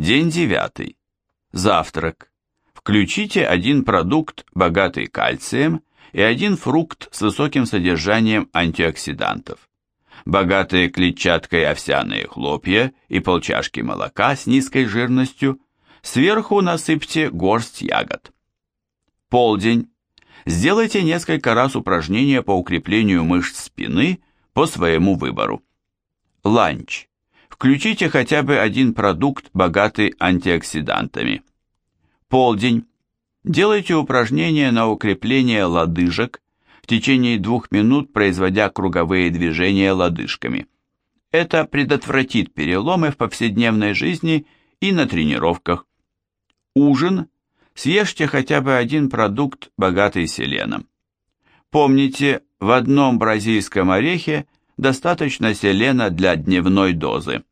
День девятый. Завтрак. Включите один продукт, богатый кальцием, и один фрукт с высоким содержанием антиоксидантов. Богатые клетчаткой овсяные хлопья и полчашки молока с низкой жирностью. Сверху насыпьте горсть ягод. Полдень. Сделайте несколько раз упражнения по укреплению мышц спины по своему выбору. Ланч. Включите хотя бы один продукт, богатый антиоксидантами. Полдень. Делайте упражнения на укрепление лодыжек в течение двух минут, производя круговые движения лодыжками. Это предотвратит переломы в повседневной жизни и на тренировках. Ужин. Съешьте хотя бы один продукт, богатый селеном. Помните, в одном бразильском орехе достаточно селена для дневной дозы.